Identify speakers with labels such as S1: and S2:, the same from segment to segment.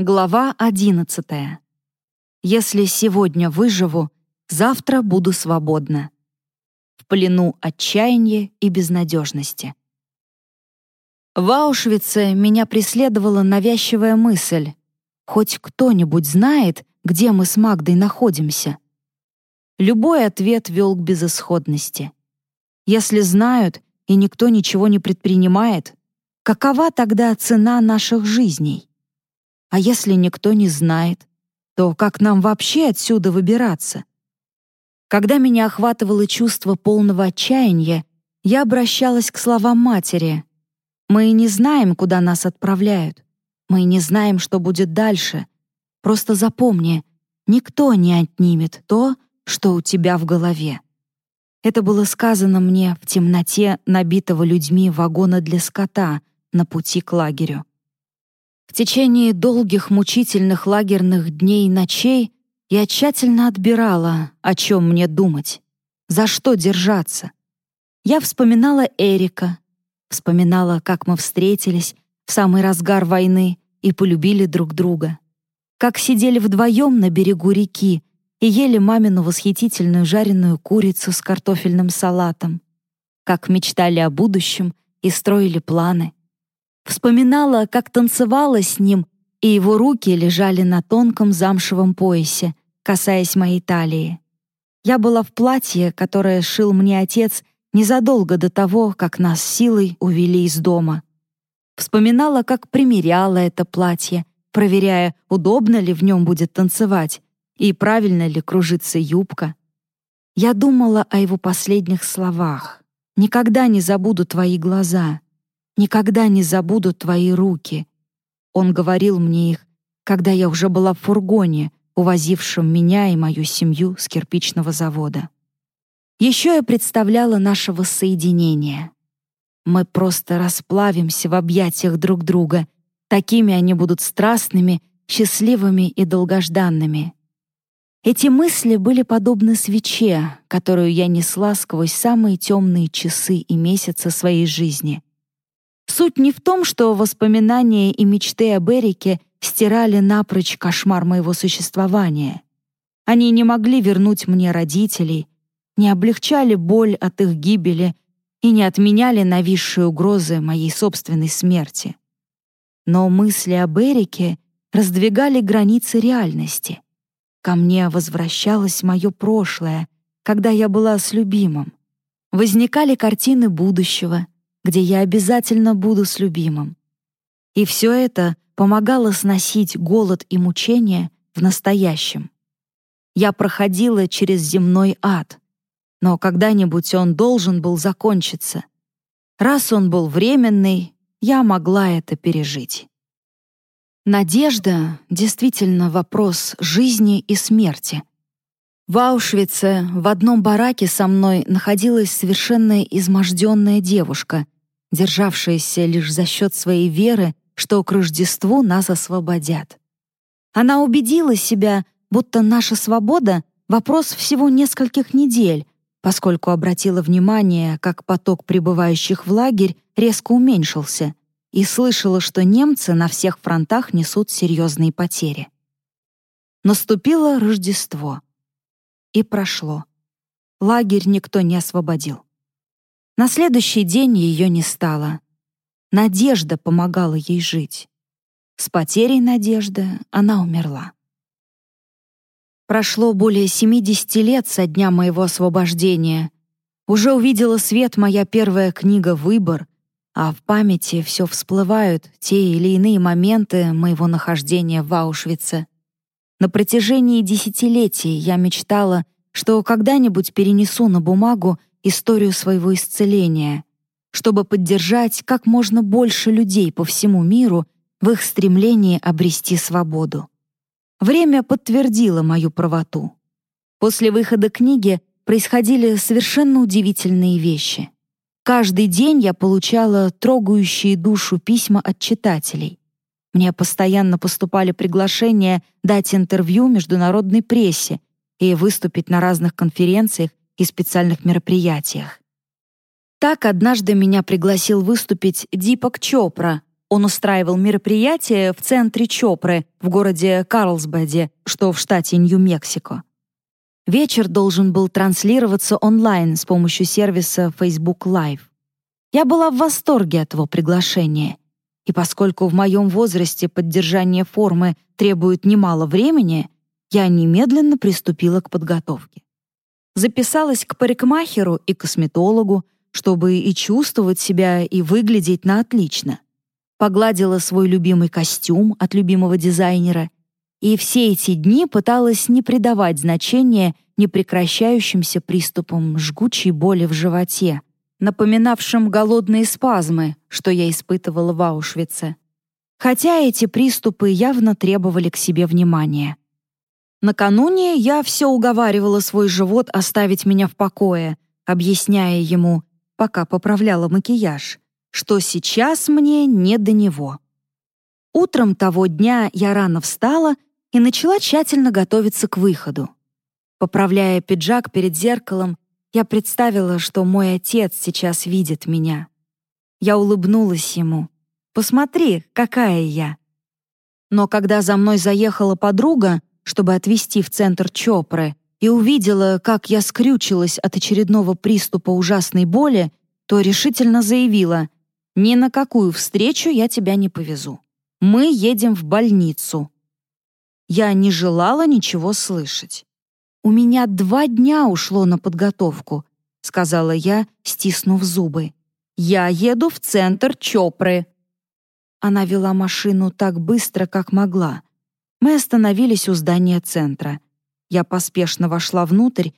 S1: Глава 11. Если сегодня выживу, завтра буду свободна. В плену отчаяния и безнадежности. В Аушвице меня преследовала навязчивая мысль. Хоть кто-нибудь знает, где мы с Магдой находимся? Любой ответ вел к безысходности. Если знают, и никто ничего не предпринимает, какова тогда цена наших жизней? А если никто не знает, то как нам вообще отсюда выбираться? Когда меня охватывало чувство полного отчаяния, я обращалась к словам матери. «Мы не знаем, куда нас отправляют. Мы не знаем, что будет дальше. Просто запомни, никто не отнимет то, что у тебя в голове». Это было сказано мне в темноте набитого людьми вагона для скота на пути к лагерю. В течение долгих мучительных лагерных дней и ночей я тщательно отбирала, о чем мне думать, за что держаться. Я вспоминала Эрика, вспоминала, как мы встретились в самый разгар войны и полюбили друг друга, как сидели вдвоем на берегу реки и ели мамину восхитительную жареную курицу с картофельным салатом, как мечтали о будущем и строили планы — Вспоминала, как танцевала с ним, и его руки лежали на тонком замшевом поясе, касаясь моей талии. Я была в платье, которое шил мне отец незадолго до того, как нас силой увели из дома. Вспоминала, как примеряла это платье, проверяя, удобно ли в нем будет танцевать и правильно ли кружится юбка. Я думала о его последних словах. «Никогда не забуду твои глаза», Никогда не забуду твои руки. Он говорил мне их, когда я уже была в фургоне, увозившем меня и мою семью с кирпичного завода. Еще я представляла наше воссоединение. Мы просто расплавимся в объятиях друг друга. Такими они будут страстными, счастливыми и долгожданными. Эти мысли были подобны свече, которую я несла сквозь самые темные часы и месяцы своей жизни. Суть не в том, что воспоминания и мечты об Эрике стирали напрочь кошмар моего существования. Они не могли вернуть мне родителей, не облегчали боль от их гибели и не отменяли нависшие угрозы моей собственной смерти. Но мысли об Эрике раздвигали границы реальности. Ко мне возвращалось мое прошлое, когда я была с любимым. Возникали картины будущего — где я обязательно буду с любимым. И все это помогало сносить голод и мучения в настоящем. Я проходила через земной ад, но когда-нибудь он должен был закончиться. Раз он был временный, я могла это пережить. Надежда — действительно вопрос жизни и смерти. В Аушвице в одном бараке со мной находилась совершенно изможденная девушка — державшаяся лишь за счет своей веры, что к Рождеству нас освободят. Она убедила себя, будто наша свобода — вопрос всего нескольких недель, поскольку обратила внимание, как поток прибывающих в лагерь резко уменьшился, и слышала, что немцы на всех фронтах несут серьезные потери. Наступило Рождество. И прошло. Лагерь никто не освободил. На следующий день ее не стало. Надежда помогала ей жить. С потерей надежды она умерла. Прошло более 70 лет со дня моего освобождения. Уже увидела свет моя первая книга «Выбор», а в памяти все всплывают те или иные моменты моего нахождения в Аушвице. На протяжении десятилетий я мечтала, что когда-нибудь перенесу на бумагу историю своего исцеления, чтобы поддержать как можно больше людей по всему миру в их стремлении обрести свободу. Время подтвердило мою правоту. После выхода книги происходили совершенно удивительные вещи. Каждый день я получала трогающие душу письма от читателей. Мне постоянно поступали приглашения дать интервью международной прессе и выступить на разных конференциях и специальных мероприятиях. Так однажды меня пригласил выступить Дипак Чопра, Он устраивал мероприятие в центре Чопры в городе Карлсбаде, что в штате Нью-Мексико. Вечер должен был транслироваться онлайн с помощью сервиса Facebook Live. Я была в восторге от его приглашения. И поскольку в моем возрасте поддержание формы требует немало времени, я немедленно приступила к подготовке. Записалась к парикмахеру и косметологу, чтобы и чувствовать себя, и выглядеть на отлично. Погладила свой любимый костюм от любимого дизайнера и все эти дни пыталась не придавать значения непрекращающимся приступам жгучей боли в животе, напоминавшим голодные спазмы, что я испытывала в Аушвице. Хотя эти приступы явно требовали к себе внимания. Накануне я все уговаривала свой живот оставить меня в покое, объясняя ему, пока поправляла макияж, что сейчас мне не до него. Утром того дня я рано встала и начала тщательно готовиться к выходу. Поправляя пиджак перед зеркалом, я представила, что мой отец сейчас видит меня. Я улыбнулась ему. «Посмотри, какая я!» Но когда за мной заехала подруга, чтобы отвезти в центр Чопры, и увидела, как я скрючилась от очередного приступа ужасной боли, то решительно заявила, «Ни на какую встречу я тебя не повезу. Мы едем в больницу». Я не желала ничего слышать. «У меня два дня ушло на подготовку», — сказала я, стиснув зубы. «Я еду в центр Чопры». Она вела машину так быстро, как могла. Мы остановились у здания центра. Я поспешно вошла внутрь,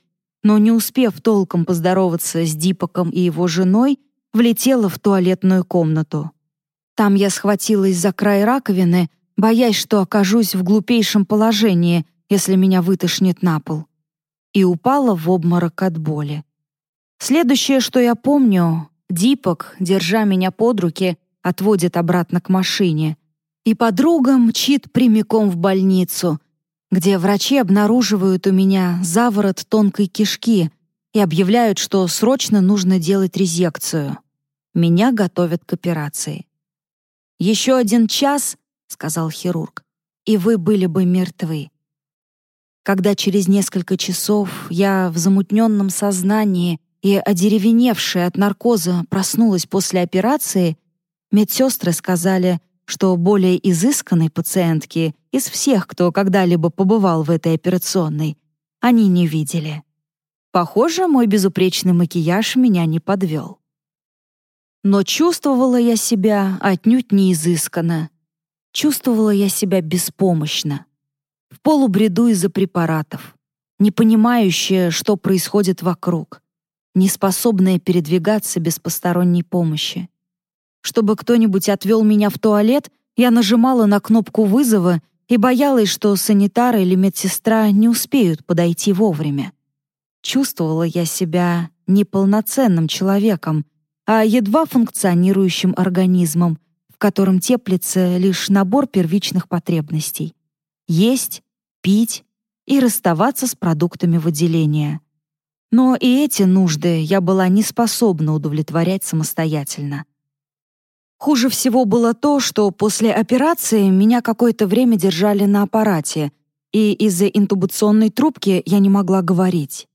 S1: но, не успев толком поздороваться с Дипаком и его женой, влетела в туалетную комнату. Там я схватилась за край раковины, боясь, что окажусь в глупейшем положении, если меня вытошнит на пол и упала в обморок от боли. Следующее, что я помню, Дипок, держа меня под руки, отводит обратно к машине, и подруга мчит прямиком в больницу, где врачи обнаруживают у меня заворот тонкой кишки и объявляют, что срочно нужно делать резекцию. Меня готовят к операции. «Еще один час», — сказал хирург, — «и вы были бы мертвы». Когда через несколько часов я в замутненном сознании и одеревеневшая от наркоза проснулась после операции, медсестры сказали, что более изысканной пациентки из всех, кто когда-либо побывал в этой операционной, они не видели. Похоже, мой безупречный макияж меня не подвел. Но чувствовала я себя отнюдь не изысканно. Чувствовала я себя беспомощно в полубреду из-за препаратов, не понимающая, что происходит вокруг, не способная передвигаться без посторонней помощи. Чтобы кто-нибудь отвел меня в туалет, я нажимала на кнопку вызова и боялась, что санитар или медсестра не успеют подойти вовремя. Чувствовала я себя не полноценным человеком, а едва функционирующим организмом, в котором теплится лишь набор первичных потребностей есть, пить и расставаться с продуктами выделения. Но и эти нужды я была не способна удовлетворять самостоятельно. Хуже всего было то, что после операции меня какое-то время держали на аппарате, и из-за интубационной трубки я не могла говорить.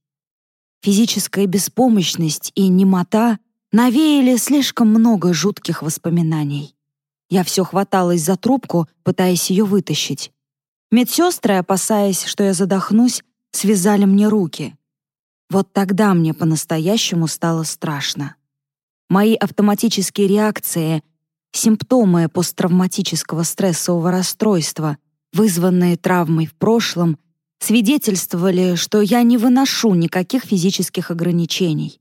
S1: Физическая беспомощность и немота навеяли слишком много жутких воспоминаний. Я все хваталась за трубку, пытаясь ее вытащить. Медсестры, опасаясь, что я задохнусь, связали мне руки. Вот тогда мне по-настоящему стало страшно. Мои автоматические реакции, симптомы посттравматического стрессового расстройства, вызванные травмой в прошлом, свидетельствовали, что я не выношу никаких физических ограничений.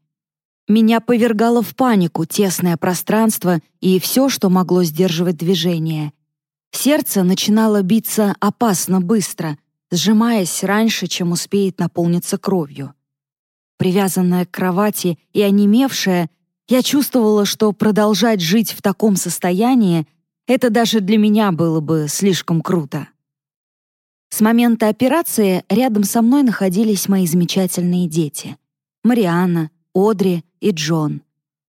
S1: Меня повергало в панику тесное пространство и все, что могло сдерживать движение — Сердце начинало биться опасно быстро, сжимаясь раньше, чем успеет наполниться кровью. Привязанная к кровати и онемевшая, я чувствовала, что продолжать жить в таком состоянии — это даже для меня было бы слишком круто. С момента операции рядом со мной находились мои замечательные дети — Марианна, Одри и Джон.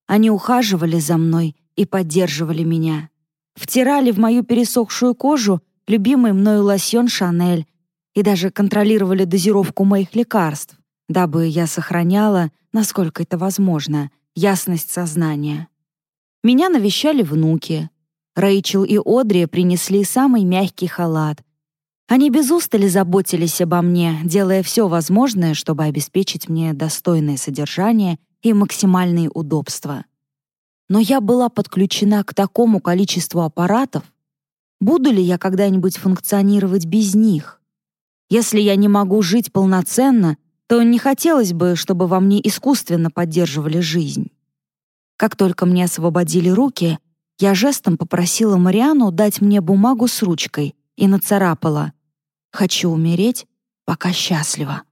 S1: Они ухаживали за мной и поддерживали меня. втирали в мою пересохшую кожу любимый мною лосьон «Шанель» и даже контролировали дозировку моих лекарств, дабы я сохраняла, насколько это возможно, ясность сознания. Меня навещали внуки. Рэйчел и Одри принесли самый мягкий халат. Они без устали заботились обо мне, делая все возможное, чтобы обеспечить мне достойное содержание и максимальные удобства. Но я была подключена к такому количеству аппаратов. Буду ли я когда-нибудь функционировать без них? Если я не могу жить полноценно, то не хотелось бы, чтобы во мне искусственно поддерживали жизнь. Как только мне освободили руки, я жестом попросила Мариану дать мне бумагу с ручкой и нацарапала «Хочу умереть, пока счастлива».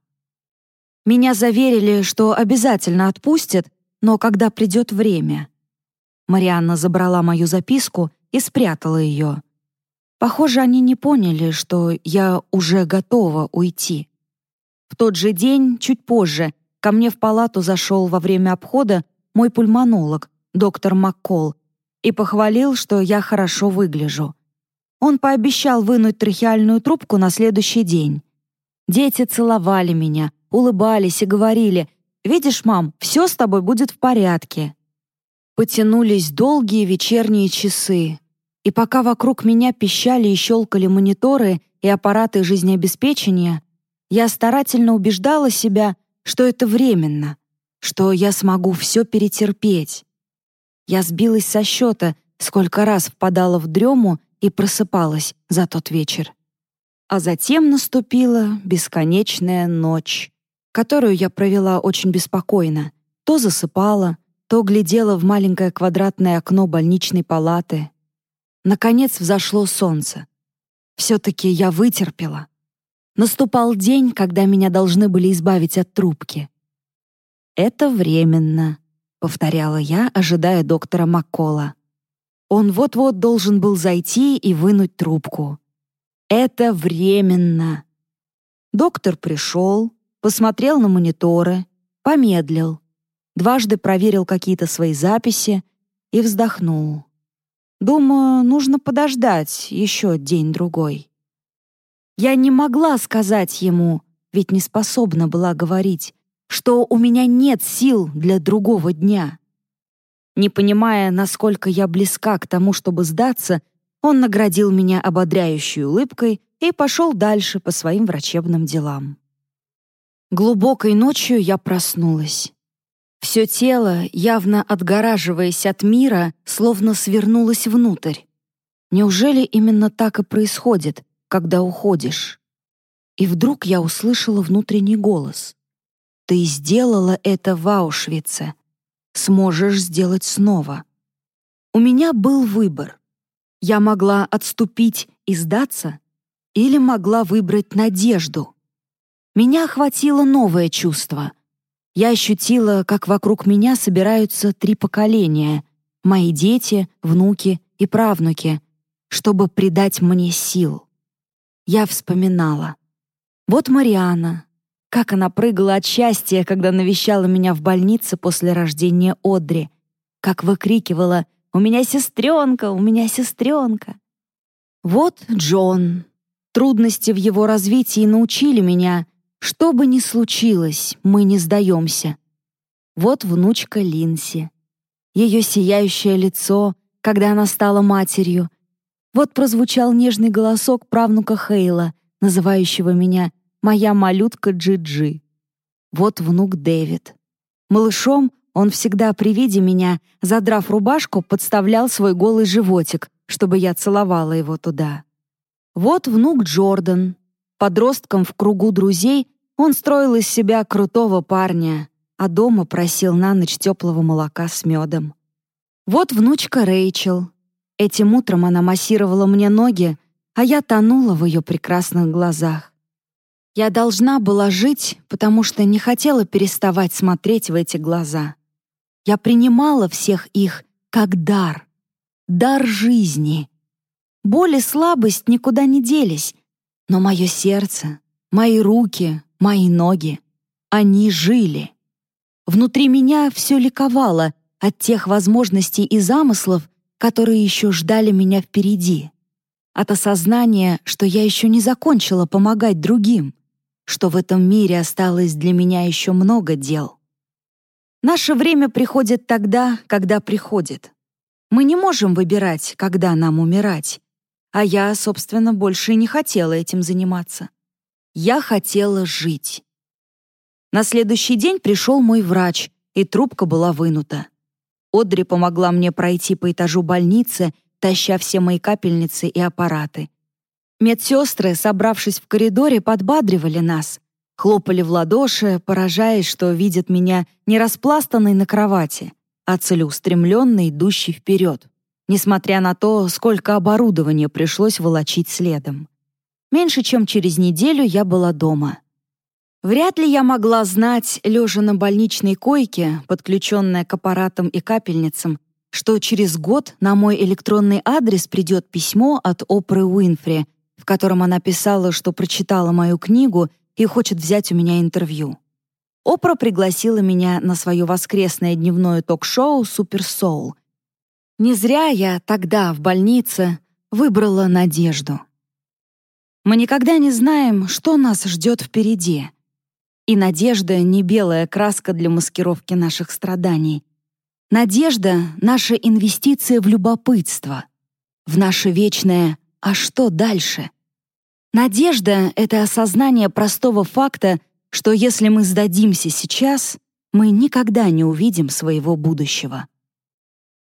S1: Меня заверили, что обязательно отпустят, но когда придет время. Марианна забрала мою записку и спрятала ее. Похоже, они не поняли, что я уже готова уйти. В тот же день, чуть позже, ко мне в палату зашел во время обхода мой пульмонолог, доктор Маккол, и похвалил, что я хорошо выгляжу. Он пообещал вынуть трахеальную трубку на следующий день. Дети целовали меня, улыбались и говорили, «Видишь, мам, все с тобой будет в порядке». Потянулись долгие вечерние часы, и пока вокруг меня пищали и щелкали мониторы и аппараты жизнеобеспечения, я старательно убеждала себя, что это временно, что я смогу все перетерпеть. Я сбилась со счета, сколько раз впадала в дрему и просыпалась за тот вечер. А затем наступила бесконечная ночь, которую я провела очень беспокойно. То засыпала, то глядела в маленькое квадратное окно больничной палаты. Наконец взошло солнце. Все-таки я вытерпела. Наступал день, когда меня должны были избавить от трубки. «Это временно», — повторяла я, ожидая доктора Маккола. Он вот-вот должен был зайти и вынуть трубку. «Это временно». Доктор пришел, посмотрел на мониторы, помедлил, дважды проверил какие-то свои записи и вздохнул. «Думаю, нужно подождать еще день-другой». Я не могла сказать ему, ведь не способна была говорить, что у меня нет сил для другого дня. Не понимая, насколько я близка к тому, чтобы сдаться, он наградил меня ободряющей улыбкой и пошел дальше по своим врачебным делам. Глубокой ночью я проснулась. Все тело, явно отгораживаясь от мира, словно свернулось внутрь. Неужели именно так и происходит, когда уходишь? И вдруг я услышала внутренний голос. Ты сделала это в Аушвице. Сможешь сделать снова. У меня был выбор. Я могла отступить и сдаться, или могла выбрать надежду. Меня охватило новое чувство. Я ощутила, как вокруг меня собираются три поколения — мои дети, внуки и правнуки, чтобы придать мне сил. Я вспоминала. Вот Мариана, как она прыгала от счастья, когда навещала меня в больнице после рождения Одри. Как выкрикивала «У меня сестренка! У меня сестренка!» Вот Джон. Трудности в его развитии научили меня, что бы ни случилось, мы не сдаемся. Вот внучка Линси. Ее сияющее лицо, когда она стала матерью. Вот прозвучал нежный голосок правнука Хейла, называющего меня моя малютка Джиджи. Вот внук Дэвид. Малышом он всегда при виде меня, задрав рубашку, подставлял свой голый животик, чтобы я целовала его туда. Вот внук Джордан. Подростком в кругу друзей он строил из себя крутого парня, а дома просил на ночь теплого молока с медом. Вот внучка Рэйчел. Этим утром она массировала мне ноги, а я тонула в ее прекрасных глазах. Я должна была жить, потому что не хотела переставать смотреть в эти глаза. Я принимала всех их как дар, дар жизни. Боль и слабость никуда не делись, но мое сердце, мои руки, мои ноги, они жили. Внутри меня все ликовало от тех возможностей и замыслов, которые еще ждали меня впереди. От осознания, что я еще не закончила помогать другим, что в этом мире осталось для меня еще много дел. Наше время приходит тогда, когда приходит. Мы не можем выбирать, когда нам умирать. А я, собственно, больше не хотела этим заниматься. Я хотела жить. На следующий день пришел мой врач, и трубка была вынута. Одри помогла мне пройти по этажу больницы, таща все мои капельницы и аппараты. Медсестры, собравшись в коридоре, подбадривали нас, хлопали в ладоши, поражаясь, что видят меня не распластанной на кровати, а целеустремленной, идущей вперед несмотря на то, сколько оборудования пришлось волочить следом. Меньше чем через неделю я была дома. Вряд ли я могла знать, лежа на больничной койке, подключенная к аппаратам и капельницам, что через год на мой электронный адрес придет письмо от Опры Уинфри, в котором она писала, что прочитала мою книгу и хочет взять у меня интервью. Опра пригласила меня на свое воскресное дневное ток-шоу «Супер Соул», не зря я тогда, в больнице, выбрала надежду. Мы никогда не знаем, что нас ждет впереди. И надежда — не белая краска для маскировки наших страданий. Надежда — наша инвестиция в любопытство, в наше вечное «а что дальше?». Надежда — это осознание простого факта, что если мы сдадимся сейчас, мы никогда не увидим своего будущего.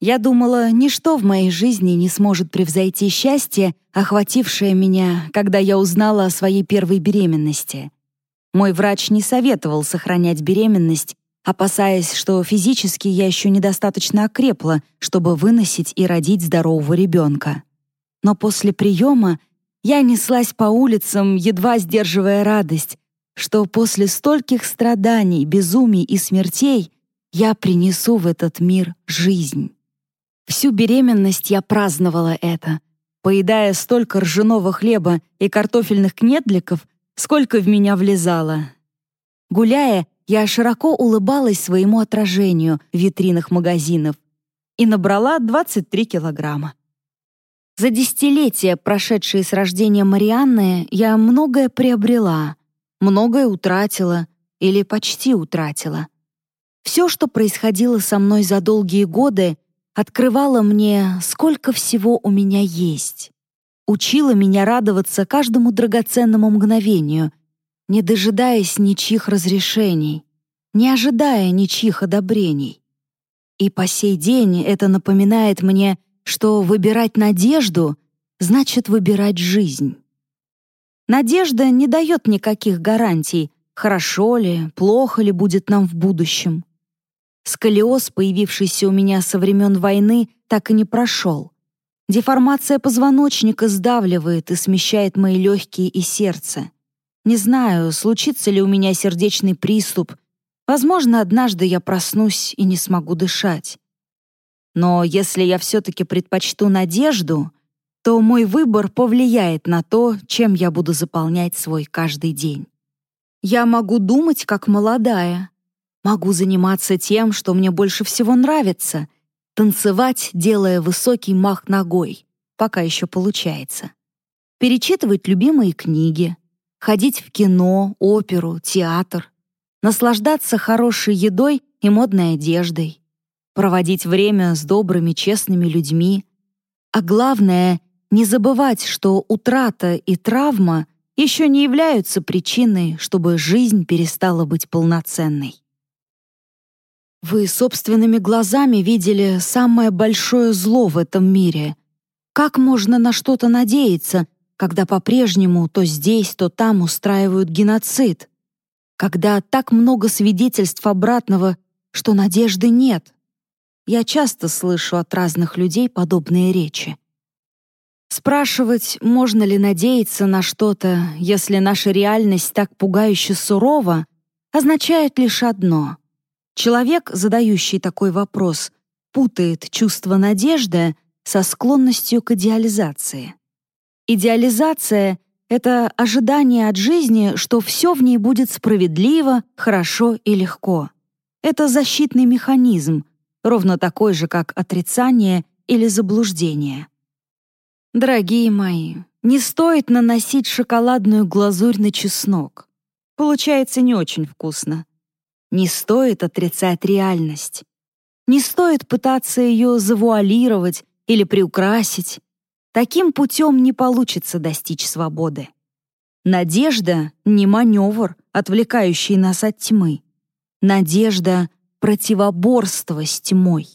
S1: Я думала, ничто в моей жизни не сможет превзойти счастье, охватившее меня, когда я узнала о своей первой беременности. Мой врач не советовал сохранять беременность, опасаясь, что физически я еще недостаточно окрепла, чтобы выносить и родить здорового ребенка. Но после приема я неслась по улицам, едва сдерживая радость, что после стольких страданий, безумий и смертей я принесу в этот мир жизнь. Всю беременность я праздновала это, поедая столько ржаного хлеба и картофельных кнедликов, сколько в меня влезало. Гуляя, я широко улыбалась своему отражению в витринах магазинов и набрала 23 килограмма. За десятилетия, прошедшие с рождения Марианны, я многое приобрела, многое утратила или почти утратила. Все, что происходило со мной за долгие годы, открывала мне, сколько всего у меня есть. Учила меня радоваться каждому драгоценному мгновению, не дожидаясь ничьих разрешений, не ожидая ничьих одобрений. И по сей день это напоминает мне, что выбирать надежду значит выбирать жизнь. Надежда не дает никаких гарантий, хорошо ли, плохо ли будет нам в будущем. Сколиоз, появившийся у меня со времен войны, так и не прошел. Деформация позвоночника сдавливает и смещает мои легкие и сердце. Не знаю, случится ли у меня сердечный приступ. Возможно, однажды я проснусь и не смогу дышать. Но если я все-таки предпочту надежду, то мой выбор повлияет на то, чем я буду заполнять свой каждый день. Я могу думать, как молодая, Могу заниматься тем, что мне больше всего нравится, танцевать, делая высокий мах ногой, пока еще получается. Перечитывать любимые книги, ходить в кино, оперу, театр, наслаждаться хорошей едой и модной одеждой, проводить время с добрыми, честными людьми, а главное — не забывать, что утрата и травма еще не являются причиной, чтобы жизнь перестала быть полноценной. Вы собственными глазами видели самое большое зло в этом мире. Как можно на что-то надеяться, когда по-прежнему то здесь, то там устраивают геноцид? Когда так много свидетельств обратного, что надежды нет? Я часто слышу от разных людей подобные речи. Спрашивать, можно ли надеяться на что-то, если наша реальность так пугающе сурова, означает лишь одно — Человек, задающий такой вопрос, путает чувство надежды со склонностью к идеализации. Идеализация — это ожидание от жизни, что все в ней будет справедливо, хорошо и легко. Это защитный механизм, ровно такой же, как отрицание или заблуждение. Дорогие мои, не стоит наносить шоколадную глазурь на чеснок. Получается не очень вкусно. Не стоит отрицать реальность. Не стоит пытаться ее завуалировать или приукрасить. Таким путем не получится достичь свободы. Надежда — не маневр, отвлекающий нас от тьмы. Надежда — противоборство с тьмой.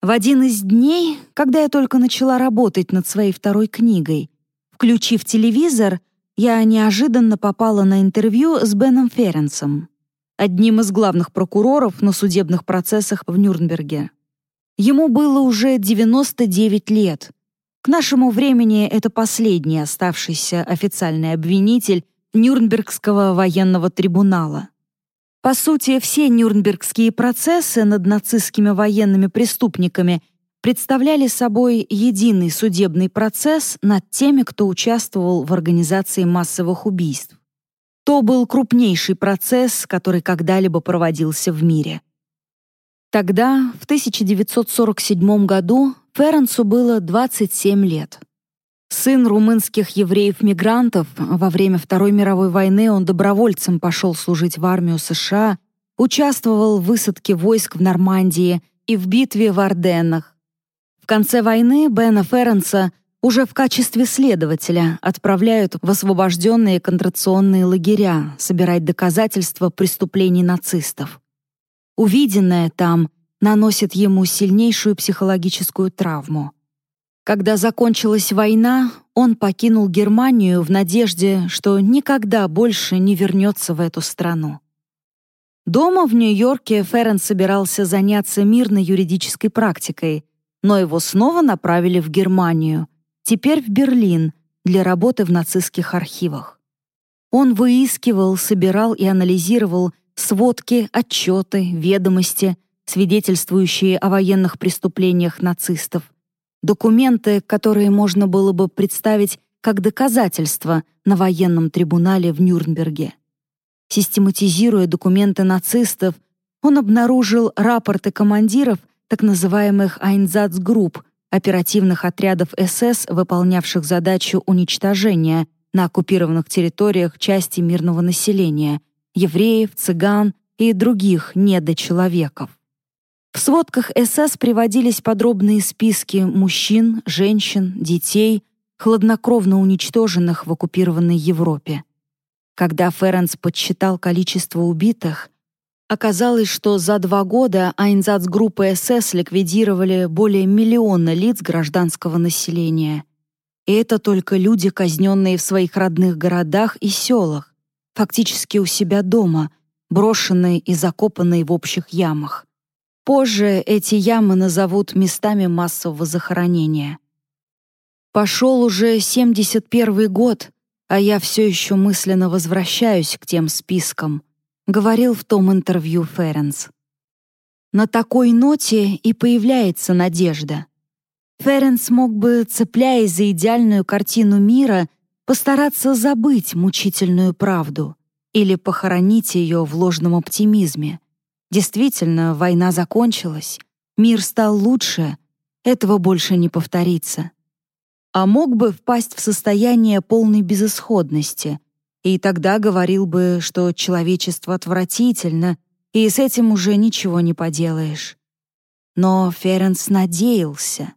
S1: В один из дней, когда я только начала работать над своей второй книгой, включив телевизор, я неожиданно попала на интервью с Беном Ференсом, одним из главных прокуроров на судебных процессах в Нюрнберге. Ему было уже 99 лет. К нашему времени это последний оставшийся официальный обвинитель Нюрнбергского военного трибунала. По сути, все нюрнбергские процессы над нацистскими военными преступниками представляли собой единый судебный процесс над теми, кто участвовал в организации массовых убийств. То был крупнейший процесс, который когда-либо проводился в мире. Тогда, в 1947 году, Ференсу было 27 лет. Сын румынских евреев-мигрантов, во время Второй мировой войны он добровольцем пошел служить в армию США, участвовал в высадке войск в Нормандии и в битве в Арденнах. В конце войны Бена Ференса уже в качестве следователя отправляют в освобожденные контрационные лагеря собирать доказательства преступлений нацистов. Увиденное там наносит ему сильнейшую психологическую травму. Когда закончилась война, он покинул Германию в надежде, что никогда больше не вернется в эту страну. Дома в Нью-Йорке Феррен собирался заняться мирной юридической практикой, но его снова направили в Германию, теперь в Берлин, для работы в нацистских архивах. Он выискивал, собирал и анализировал сводки, отчеты, ведомости, свидетельствующие о военных преступлениях нацистов, документы, которые можно было бы представить как доказательства на военном трибунале в Нюрнберге. Систематизируя документы нацистов, он обнаружил рапорты командиров так называемых Айнзацгрупп, оперативных отрядов СС, выполнявших задачу уничтожения на оккупированных территориях части мирного населения — евреев, цыган и других недочеловеков. В сводках СС приводились подробные списки мужчин, женщин, детей, хладнокровно уничтоженных в оккупированной Европе. Когда Ференс подсчитал количество убитых, оказалось, что за два года Айнзацгруппы СС ликвидировали более миллиона лиц гражданского населения. И это только люди, казненные в своих родных городах и селах, фактически у себя дома, брошенные и закопанные в общих ямах. Позже эти ямы назовут местами массового захоронения. Пошел уже 71 год, а я все еще мысленно возвращаюсь к тем спискам, говорил в том интервью Ференс. На такой ноте и появляется надежда. Ференс мог бы, цепляясь за идеальную картину мира, постараться забыть мучительную правду или похоронить ее в ложном оптимизме. Действительно, война закончилась, мир стал лучше, этого больше не повторится. А мог бы впасть в состояние полной безысходности, и тогда говорил бы, что человечество отвратительно, и с этим уже ничего не поделаешь. Но Ференс надеялся.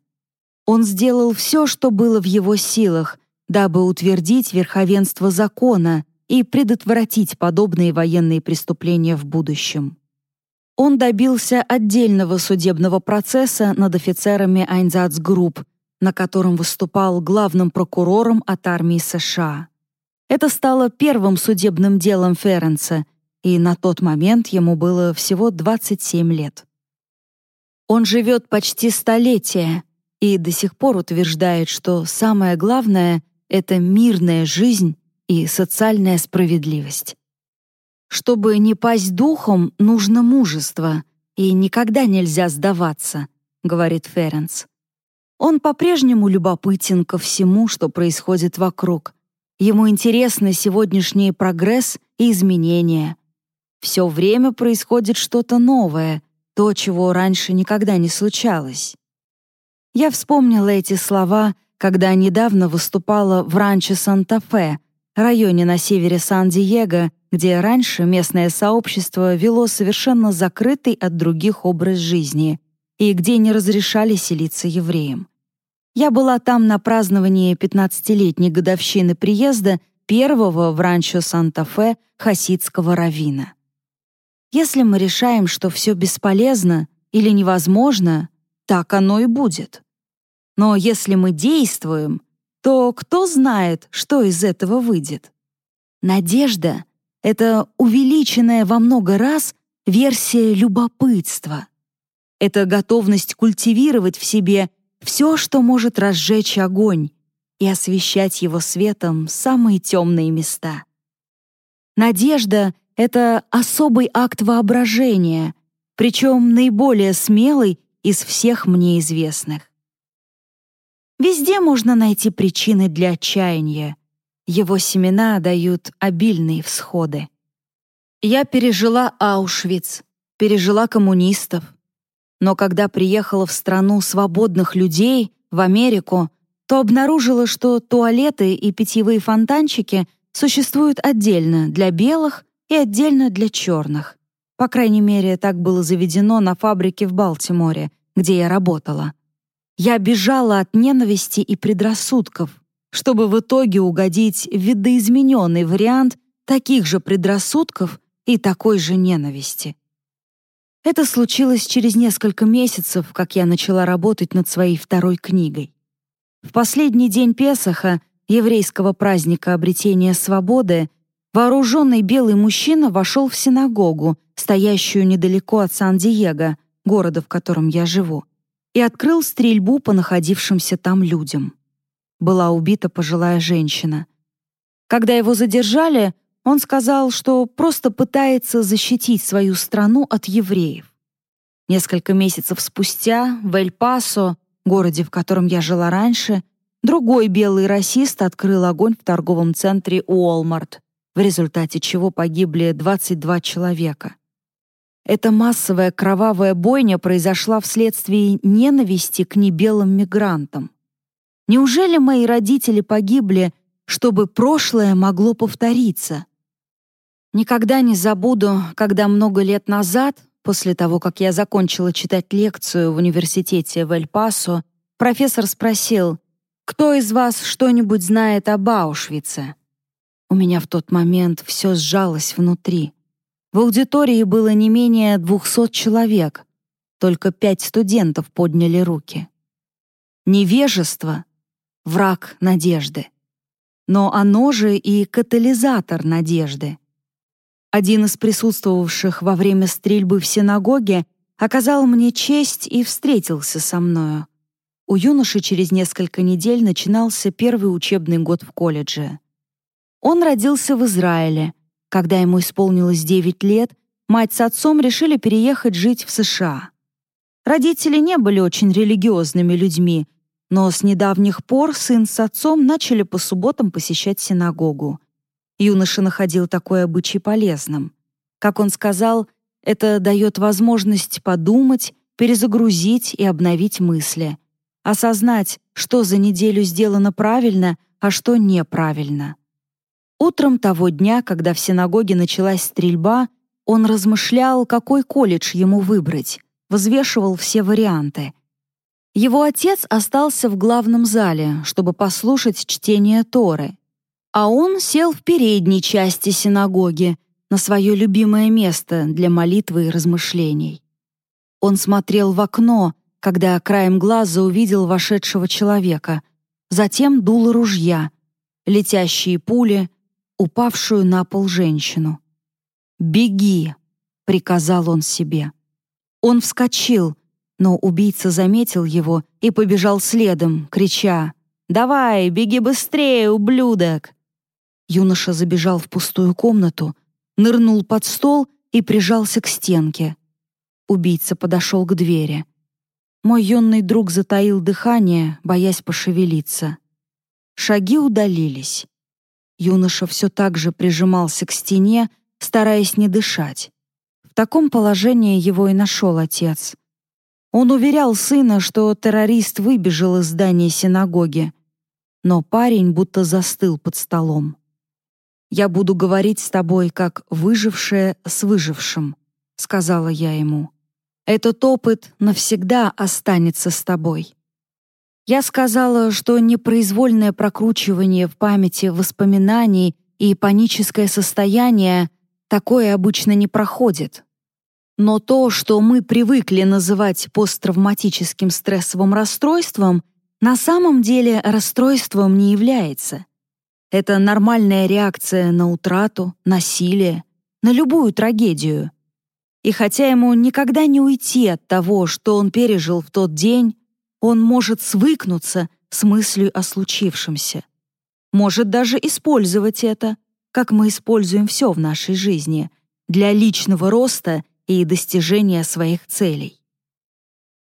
S1: Он сделал все, что было в его силах, дабы утвердить верховенство закона и предотвратить подобные военные преступления в будущем он добился отдельного судебного процесса над офицерами Айнзацгрупп, на котором выступал главным прокурором от армии США. Это стало первым судебным делом Ференса, и на тот момент ему было всего 27 лет. Он живет почти столетие и до сих пор утверждает, что самое главное — это мирная жизнь и социальная справедливость. Чтобы не пасть духом, нужно мужество, и никогда нельзя сдаваться, говорит Ференс. Он по-прежнему любопытен ко всему, что происходит вокруг. Ему интересны сегодняшний прогресс и изменения. Все время происходит что-то новое, то, чего раньше никогда не случалось. Я вспомнила эти слова, когда недавно выступала в ранчо Санта-Фе, районе на севере Сан-Диего, где раньше местное сообщество вело совершенно закрытый от других образ жизни и где не разрешали селиться евреям. Я была там на праздновании 15-летней годовщины приезда первого в ранчо Санта-Фе хасидского равина. Если мы решаем, что все бесполезно или невозможно, так оно и будет. Но если мы действуем, то кто знает, что из этого выйдет? Надежда — это увеличенная во много раз версия любопытства. Это готовность культивировать в себе все, что может разжечь огонь и освещать его светом самые темные места. Надежда — это особый акт воображения, причем наиболее смелый из всех мне известных. Везде можно найти причины для отчаяния. Его семена дают обильные всходы. Я пережила Аушвиц, пережила коммунистов. Но когда приехала в страну свободных людей, в Америку, то обнаружила, что туалеты и питьевые фонтанчики существуют отдельно для белых и отдельно для черных. По крайней мере, так было заведено на фабрике в Балтиморе, где я работала. Я бежала от ненависти и предрассудков, чтобы в итоге угодить в видоизмененный вариант таких же предрассудков и такой же ненависти. Это случилось через несколько месяцев, как я начала работать над своей второй книгой. В последний день Песаха, еврейского праздника обретения свободы, вооруженный белый мужчина вошел в синагогу, стоящую недалеко от Сан-Диего, города, в котором я живу и открыл стрельбу по находившимся там людям. Была убита пожилая женщина. Когда его задержали, он сказал, что просто пытается защитить свою страну от евреев. Несколько месяцев спустя в Эль-Пасо, городе, в котором я жила раньше, другой белый расист открыл огонь в торговом центре Уолмарт, в результате чего погибли 22 человека. Эта массовая кровавая бойня произошла вследствие ненависти к небелым мигрантам. Неужели мои родители погибли, чтобы прошлое могло повториться? Никогда не забуду, когда много лет назад, после того, как я закончила читать лекцию в университете в Эль-Пасо, профессор спросил, «Кто из вас что-нибудь знает об Аушвице?» У меня в тот момент все сжалось внутри. В аудитории было не менее двухсот человек. Только пять студентов подняли руки. Невежество — враг надежды. Но оно же и катализатор надежды. Один из присутствовавших во время стрельбы в синагоге оказал мне честь и встретился со мною. У юноши через несколько недель начинался первый учебный год в колледже. Он родился в Израиле — когда ему исполнилось 9 лет, мать с отцом решили переехать жить в США. Родители не были очень религиозными людьми, но с недавних пор сын с отцом начали по субботам посещать синагогу. Юноша находил такой обычай полезным. Как он сказал, это дает возможность подумать, перезагрузить и обновить мысли, осознать, что за неделю сделано правильно, а что неправильно. Утром того дня, когда в синагоге началась стрельба, он размышлял, какой колледж ему выбрать, взвешивал все варианты. Его отец остался в главном зале, чтобы послушать чтение Торы, а он сел в передней части синагоги, на свое любимое место для молитвы и размышлений. Он смотрел в окно, когда краем глаза увидел вошедшего человека, затем дуло ружья, летящие пули, упавшую на пол женщину. «Беги!» — приказал он себе. Он вскочил, но убийца заметил его и побежал следом, крича «Давай, беги быстрее, ублюдок!» Юноша забежал в пустую комнату, нырнул под стол и прижался к стенке. Убийца подошел к двери. Мой юный друг затаил дыхание, боясь пошевелиться. Шаги удалились. Юноша все так же прижимался к стене, стараясь не дышать. В таком положении его и нашел отец. Он уверял сына, что террорист выбежал из здания синагоги, но парень будто застыл под столом. «Я буду говорить с тобой, как выжившая с выжившим», — сказала я ему. «Этот опыт навсегда останется с тобой». Я сказала, что непроизвольное прокручивание в памяти воспоминаний и паническое состояние такое обычно не проходит. Но то, что мы привыкли называть посттравматическим стрессовым расстройством, на самом деле расстройством не является. Это нормальная реакция на утрату, насилие, на любую трагедию. И хотя ему никогда не уйти от того, что он пережил в тот день, он может свыкнуться с мыслью о случившемся. Может даже использовать это, как мы используем все в нашей жизни, для личного роста и достижения своих целей.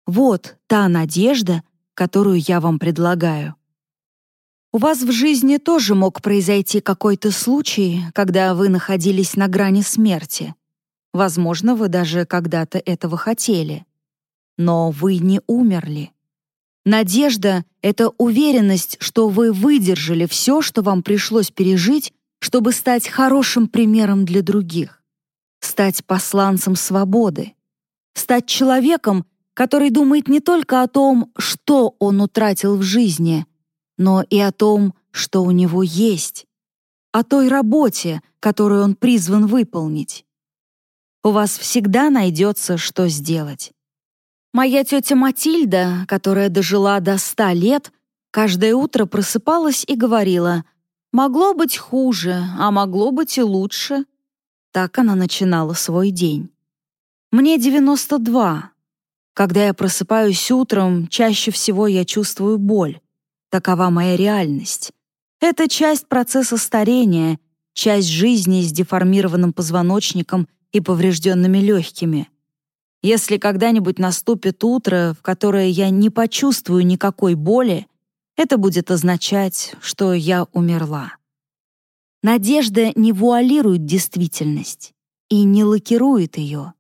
S1: Вот та надежда, которую я вам предлагаю. У вас в жизни тоже мог произойти какой-то случай, когда вы находились на грани смерти. Возможно, вы даже когда-то этого хотели. Но вы не умерли. Надежда — это уверенность, что вы выдержали все, что вам пришлось пережить, чтобы стать хорошим примером для других, стать посланцем свободы, стать человеком, который думает не только о том, что он утратил в жизни, но и о том, что у него есть, о той работе, которую он призван выполнить. У вас всегда найдется, что сделать. Моя тетя Матильда, которая дожила до ста лет, каждое утро просыпалась и говорила «Могло быть хуже, а могло быть и лучше». Так она начинала свой день. Мне 92. Когда я просыпаюсь утром, чаще всего я чувствую боль. Такова моя реальность. Это часть процесса старения, часть жизни с деформированным позвоночником и поврежденными легкими — если когда-нибудь наступит утро, в которое я не почувствую никакой боли, это будет означать, что я умерла. Надежда не вуалирует действительность и не лакирует ее.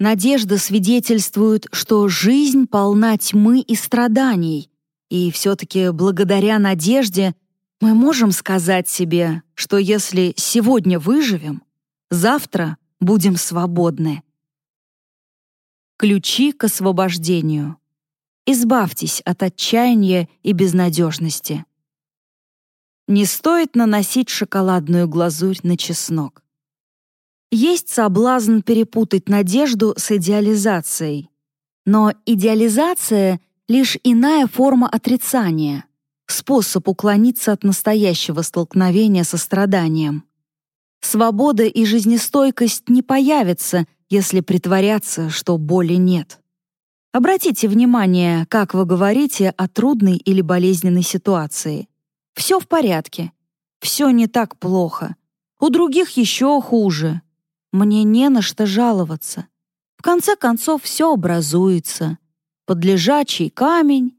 S1: Надежда свидетельствует, что жизнь полна тьмы и страданий, и все-таки благодаря надежде мы можем сказать себе, что если сегодня выживем, завтра будем свободны. Ключи к освобождению. Избавьтесь от отчаяния и безнадежности. Не стоит наносить шоколадную глазурь на чеснок. Есть соблазн перепутать надежду с идеализацией. Но идеализация — лишь иная форма отрицания, способ уклониться от настоящего столкновения со страданием. Свобода и жизнестойкость не появятся, если притворяться, что боли нет. Обратите внимание, как вы говорите о трудной или болезненной ситуации. Все в порядке. Все не так плохо. У других еще хуже. Мне не на что жаловаться. В конце концов, все образуется. Под лежачий камень.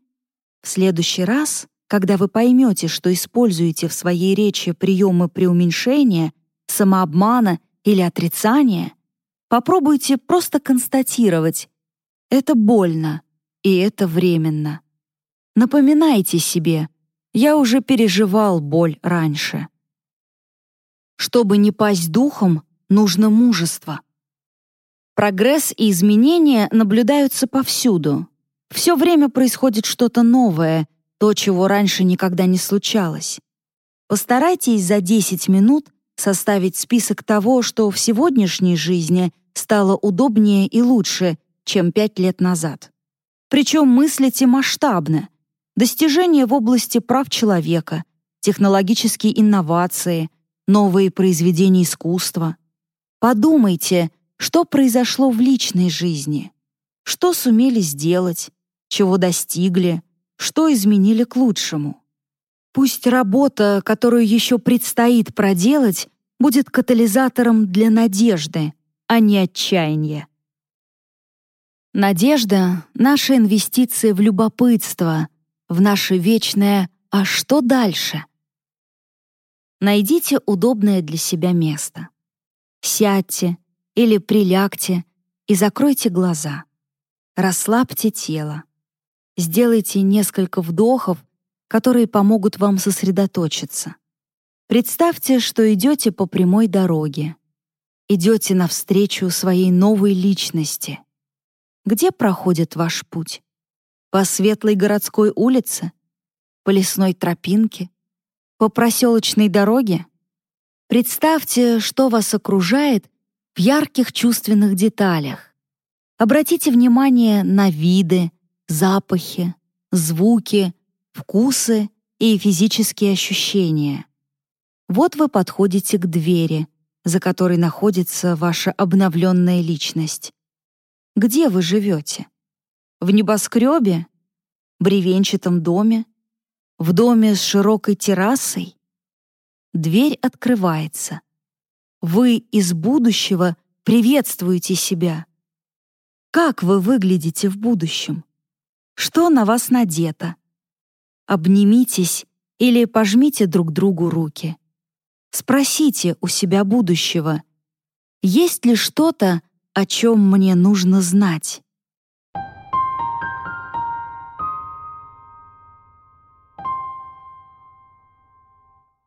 S1: В следующий раз, когда вы поймете, что используете в своей речи приемы преуменьшения, самообмана или отрицания, Попробуйте просто констатировать. Это больно, и это временно. Напоминайте себе, я уже переживал боль раньше. Чтобы не пасть духом, нужно мужество. Прогресс и изменения наблюдаются повсюду. Все время происходит что-то новое, то, чего раньше никогда не случалось. Постарайтесь за 10 минут составить список того, что в сегодняшней жизни стало удобнее и лучше, чем пять лет назад. Причем мыслите масштабно. Достижения в области прав человека, технологические инновации, новые произведения искусства. Подумайте, что произошло в личной жизни, что сумели сделать, чего достигли, что изменили к лучшему. Пусть работа, которую еще предстоит проделать, будет катализатором для надежды, а не отчаяния. Надежда — наша инвестиция в любопытство, в наше вечное «а что дальше?». Найдите удобное для себя место. Сядьте или прилягте и закройте глаза. Расслабьте тело. Сделайте несколько вдохов, которые помогут вам сосредоточиться. Представьте, что идете по прямой дороге. Идете навстречу своей новой личности. Где проходит ваш путь? По светлой городской улице? По лесной тропинке? По проселочной дороге? Представьте, что вас окружает в ярких чувственных деталях. Обратите внимание на виды, запахи, звуки, вкусы и физические ощущения. Вот вы подходите к двери, за которой находится ваша обновленная личность. Где вы живете? В небоскребе? Бревенчатом доме? В доме с широкой террасой? Дверь открывается. Вы из будущего приветствуете себя. Как вы выглядите в будущем? Что на вас надето? Обнимитесь или пожмите друг другу руки. Спросите у себя будущего, есть ли что-то, о чем мне нужно знать?